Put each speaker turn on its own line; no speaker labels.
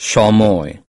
সময়